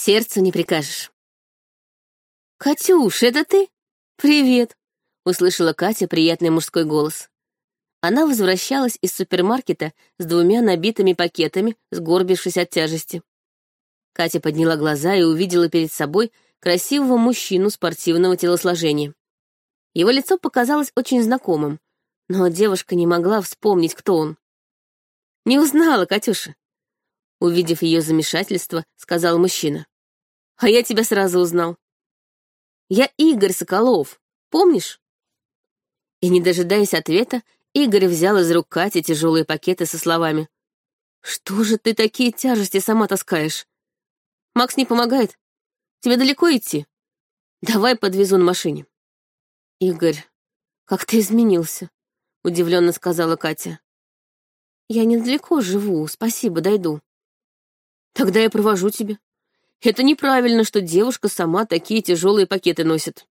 Сердцу не прикажешь. «Катюш, это ты? Привет!» — услышала Катя приятный мужской голос. Она возвращалась из супермаркета с двумя набитыми пакетами, сгорбившись от тяжести. Катя подняла глаза и увидела перед собой красивого мужчину спортивного телосложения. Его лицо показалось очень знакомым, но девушка не могла вспомнить, кто он. «Не узнала, Катюша!» Увидев ее замешательство, сказал мужчина. «А я тебя сразу узнал. Я Игорь Соколов, помнишь?» И, не дожидаясь ответа, Игорь взял из рук Кати тяжелые пакеты со словами. «Что же ты такие тяжести сама таскаешь? Макс не помогает? Тебе далеко идти? Давай подвезу на машине». «Игорь, как ты изменился», — удивленно сказала Катя. «Я недалеко живу, спасибо, дойду». «Тогда я провожу тебя. Это неправильно, что девушка сама такие тяжелые пакеты носит».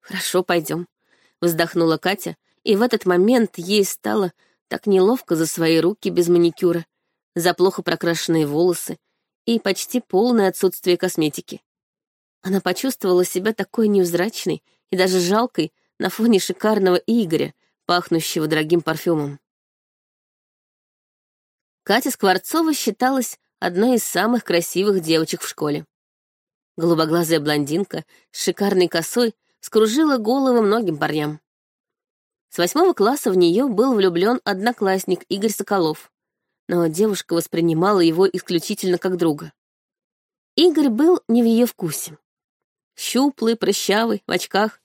«Хорошо, пойдем», — вздохнула Катя, и в этот момент ей стало так неловко за свои руки без маникюра, за плохо прокрашенные волосы и почти полное отсутствие косметики. Она почувствовала себя такой невзрачной и даже жалкой на фоне шикарного Игоря, пахнущего дорогим парфюмом. Катя Скворцова считалась одной из самых красивых девочек в школе. Голубоглазая блондинка с шикарной косой скружила головы многим парням. С восьмого класса в нее был влюблен одноклассник Игорь Соколов, но девушка воспринимала его исключительно как друга. Игорь был не в ее вкусе. Щуплый, прыщавый, в очках.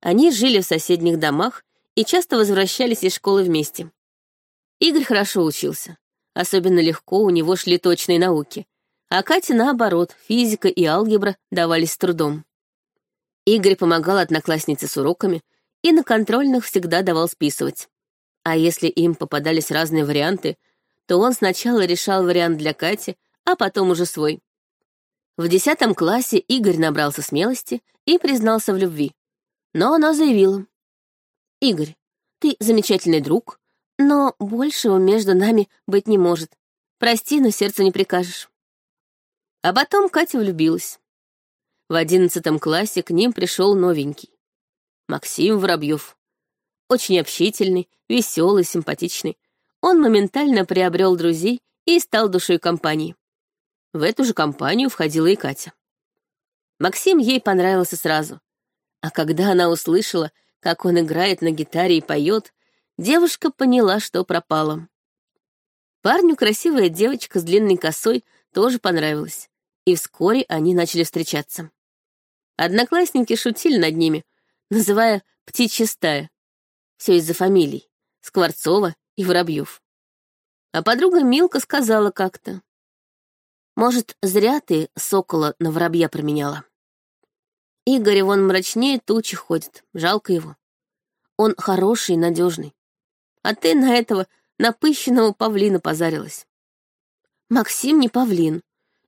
Они жили в соседних домах и часто возвращались из школы вместе. Игорь хорошо учился. Особенно легко у него шли точные науки. А Кате, наоборот, физика и алгебра давались с трудом. Игорь помогал однокласснице с уроками и на контрольных всегда давал списывать. А если им попадались разные варианты, то он сначала решал вариант для Кати, а потом уже свой. В десятом классе Игорь набрался смелости и признался в любви. Но она заявила. «Игорь, ты замечательный друг, но большего между нами быть не может. Прости, но сердцу не прикажешь. А потом Катя влюбилась. В одиннадцатом классе к ним пришел новенький. Максим Воробьев. Очень общительный, веселый, симпатичный. Он моментально приобрел друзей и стал душой компании. В эту же компанию входила и Катя. Максим ей понравился сразу. А когда она услышала, как он играет на гитаре и поет, девушка поняла, что пропала. Парню красивая девочка с длинной косой тоже понравилась, и вскоре они начали встречаться. Одноклассники шутили над ними, называя «птичья стая». Все из-за фамилий — Скворцова и Воробьев. А подруга Милка сказала как-то. «Может, зря ты сокола на воробья променяла?» Игорь вон мрачнее тучи ходит, жалко его. Он хороший, надежный а ты на этого напыщенного павлина позарилась. Максим не павлин,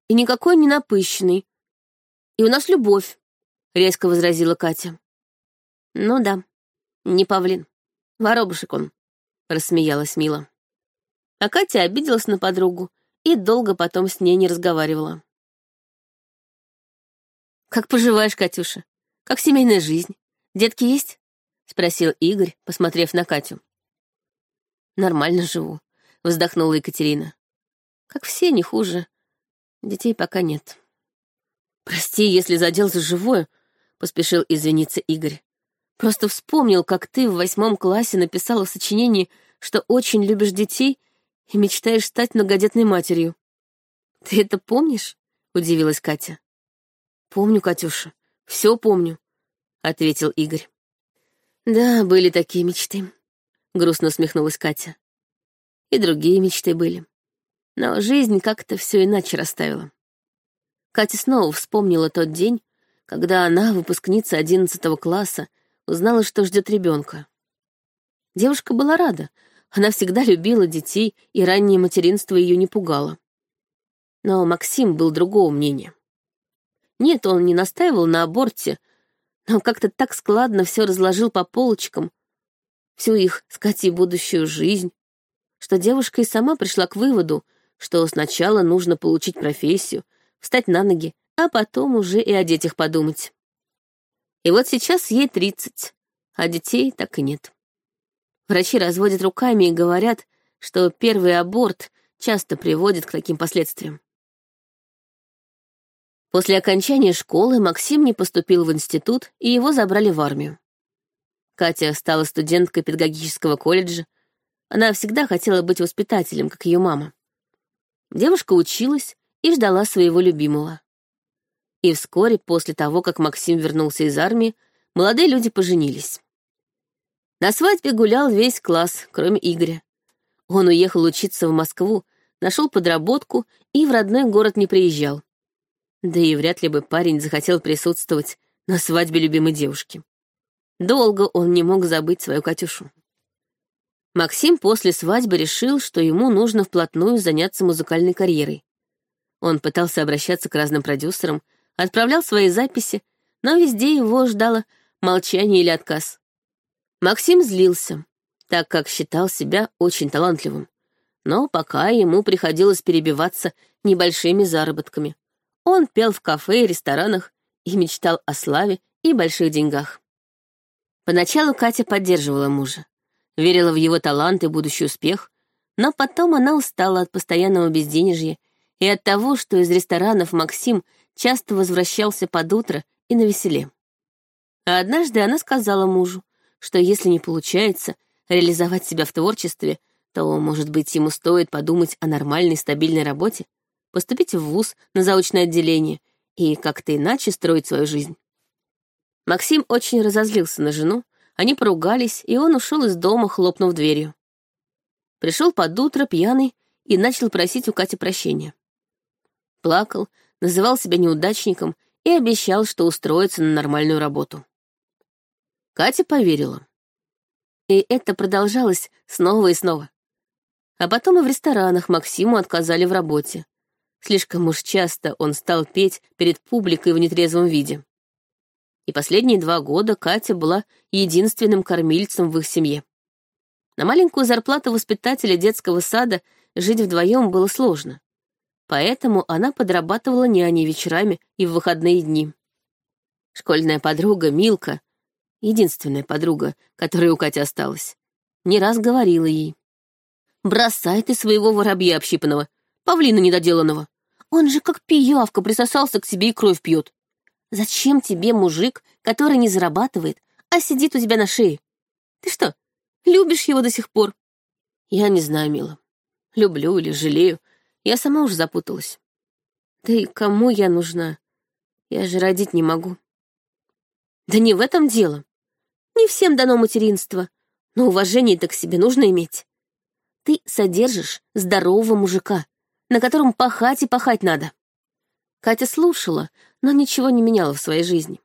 и никакой не напыщенный. И у нас любовь, — резко возразила Катя. Ну да, не павлин, воробушек он, — рассмеялась Мила. А Катя обиделась на подругу и долго потом с ней не разговаривала. «Как поживаешь, Катюша? Как семейная жизнь? Детки есть?» — спросил Игорь, посмотрев на Катю. Нормально живу, вздохнула Екатерина. Как все, не хуже. Детей пока нет. Прости, если задел за живое, поспешил извиниться Игорь. Просто вспомнил, как ты в восьмом классе написала в сочинении, что очень любишь детей и мечтаешь стать многодетной матерью. Ты это помнишь? Удивилась Катя. Помню, Катюша, все помню, ответил Игорь. Да, были такие мечты грустно усмехнулась Катя. И другие мечты были. Но жизнь как-то все иначе расставила. Катя снова вспомнила тот день, когда она, выпускница одиннадцатого класса, узнала, что ждет ребенка. Девушка была рада, она всегда любила детей, и раннее материнство ее не пугало. Но Максим был другого мнения. Нет, он не настаивал на аборте, но как-то так складно все разложил по полочкам, всю их с Катей будущую жизнь, что девушка и сама пришла к выводу, что сначала нужно получить профессию, встать на ноги, а потом уже и о детях подумать. И вот сейчас ей тридцать, а детей так и нет. Врачи разводят руками и говорят, что первый аборт часто приводит к таким последствиям. После окончания школы Максим не поступил в институт, и его забрали в армию. Катя стала студенткой педагогического колледжа. Она всегда хотела быть воспитателем, как ее мама. Девушка училась и ждала своего любимого. И вскоре после того, как Максим вернулся из армии, молодые люди поженились. На свадьбе гулял весь класс, кроме Игоря. Он уехал учиться в Москву, нашел подработку и в родной город не приезжал. Да и вряд ли бы парень захотел присутствовать на свадьбе любимой девушки. Долго он не мог забыть свою Катюшу. Максим после свадьбы решил, что ему нужно вплотную заняться музыкальной карьерой. Он пытался обращаться к разным продюсерам, отправлял свои записи, но везде его ждало молчание или отказ. Максим злился, так как считал себя очень талантливым, но пока ему приходилось перебиваться небольшими заработками. Он пел в кафе и ресторанах и мечтал о славе и больших деньгах. Поначалу Катя поддерживала мужа, верила в его талант и будущий успех, но потом она устала от постоянного безденежья и от того, что из ресторанов Максим часто возвращался под утро и на веселе. А однажды она сказала мужу, что если не получается реализовать себя в творчестве, то, может быть, ему стоит подумать о нормальной стабильной работе, поступить в ВУЗ на заочное отделение и как-то иначе строить свою жизнь. Максим очень разозлился на жену, они поругались, и он ушел из дома, хлопнув дверью. Пришел под утро пьяный и начал просить у Кати прощения. Плакал, называл себя неудачником и обещал, что устроится на нормальную работу. Катя поверила. И это продолжалось снова и снова. А потом и в ресторанах Максиму отказали в работе. Слишком уж часто он стал петь перед публикой в нетрезвом виде. И последние два года Катя была единственным кормильцем в их семье. На маленькую зарплату воспитателя детского сада жить вдвоем было сложно. Поэтому она подрабатывала няней вечерами и в выходные дни. Школьная подруга Милка, единственная подруга, которая у Кати осталась, не раз говорила ей. «Бросай ты своего воробья общипанного, павлина недоделанного. Он же как пиявка присосался к себе и кровь пьет. Зачем тебе мужик, который не зарабатывает, а сидит у тебя на шее? Ты что, любишь его до сих пор? Я не знаю, мила. Люблю или жалею. Я сама уже запуталась. Да и кому я нужна? Я же родить не могу. Да не в этом дело. Не всем дано материнство, но уважение-то к себе нужно иметь. Ты содержишь здорового мужика, на котором пахать и пахать надо. Катя слушала, но ничего не меняла в своей жизни.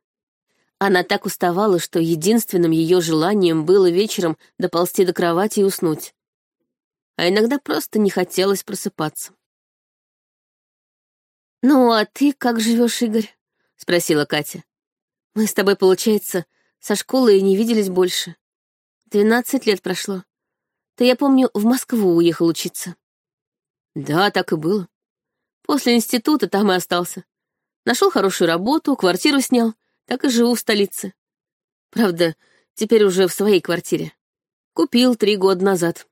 Она так уставала, что единственным ее желанием было вечером доползти до кровати и уснуть. А иногда просто не хотелось просыпаться. «Ну, а ты как живешь, Игорь?» — спросила Катя. «Мы с тобой, получается, со школы и не виделись больше. Двенадцать лет прошло. Ты, я помню, в Москву уехал учиться». «Да, так и было. После института там и остался. Нашел хорошую работу, квартиру снял, так и живу в столице. Правда, теперь уже в своей квартире. Купил три года назад.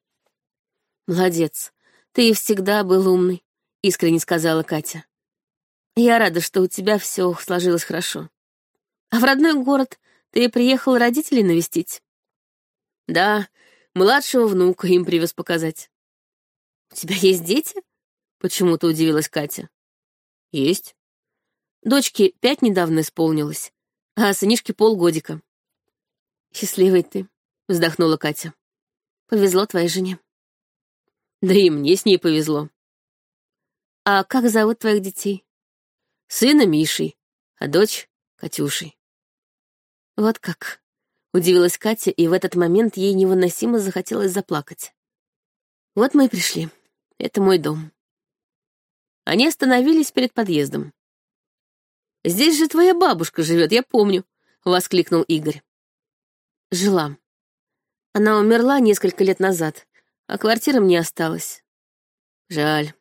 Молодец, ты всегда был умный, искренне сказала Катя. Я рада, что у тебя все сложилось хорошо. А в родной город ты приехал родителей навестить? Да, младшего внука им привез показать. У тебя есть дети? Почему-то удивилась Катя. Есть. Дочке пять недавно исполнилось, а сынишке полгодика. Счастливый ты, вздохнула Катя. Повезло твоей жене. Да и мне с ней повезло. А как зовут твоих детей? Сына Мишей, а дочь Катюшей. Вот как. Удивилась Катя, и в этот момент ей невыносимо захотелось заплакать. Вот мы и пришли. Это мой дом. Они остановились перед подъездом. «Здесь же твоя бабушка живет, я помню», — воскликнул Игорь. «Жила. Она умерла несколько лет назад, а квартира мне осталась. Жаль.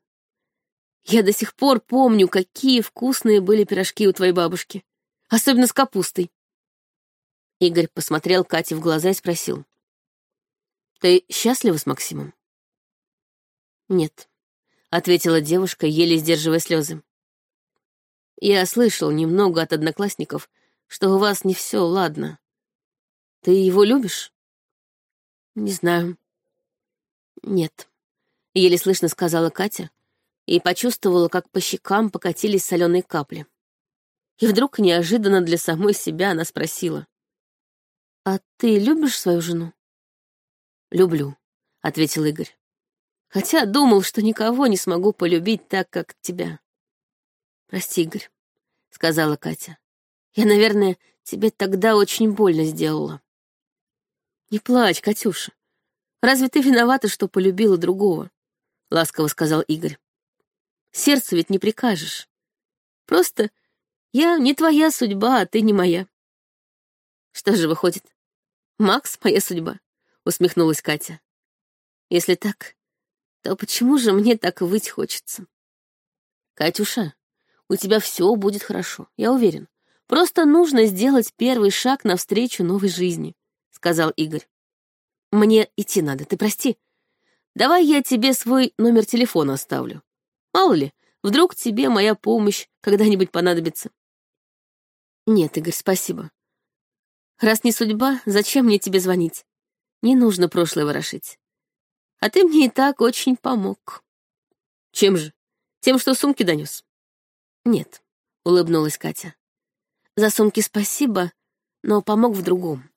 Я до сих пор помню, какие вкусные были пирожки у твоей бабушки. Особенно с капустой. Игорь посмотрел Кате в глаза и спросил. «Ты счастлива с Максимом?» «Нет», — ответила девушка, еле сдерживая слезы. «Я слышал немного от одноклассников, что у вас не все ладно. Ты его любишь?» «Не знаю». «Нет», — еле слышно сказала Катя и почувствовала, как по щекам покатились соленые капли. И вдруг неожиданно для самой себя она спросила. «А ты любишь свою жену?» «Люблю», — ответил Игорь. «Хотя думал, что никого не смогу полюбить так, как тебя». «Прости, Игорь», — сказала Катя. «Я, наверное, тебе тогда очень больно сделала». «Не плачь, Катюша. Разве ты виновата, что полюбила другого?» — ласково сказал Игорь. «Сердцу ведь не прикажешь. Просто я не твоя судьба, а ты не моя». «Что же выходит? Макс — моя судьба», — усмехнулась Катя. «Если так, то почему же мне так выть хочется?» «Катюша, у тебя все будет хорошо, я уверен. Просто нужно сделать первый шаг навстречу новой жизни», — сказал Игорь. «Мне идти надо, ты прости. Давай я тебе свой номер телефона оставлю. Мало ли, вдруг тебе моя помощь когда-нибудь понадобится». «Нет, Игорь, спасибо. Раз не судьба, зачем мне тебе звонить? Не нужно прошлое ворошить. А ты мне и так очень помог. Чем же? Тем, что сумки донес? Нет, улыбнулась Катя. За сумки спасибо, но помог в другом.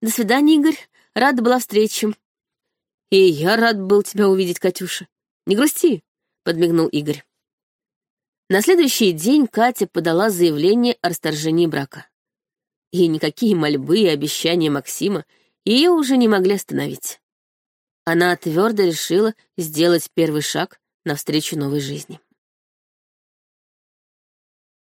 До свидания, Игорь. Рада была встрече. И я рад был тебя увидеть, Катюша. Не грусти, подмигнул Игорь. На следующий день Катя подала заявление о расторжении брака и никакие мольбы и обещания Максима ее уже не могли остановить. Она твердо решила сделать первый шаг навстречу новой жизни.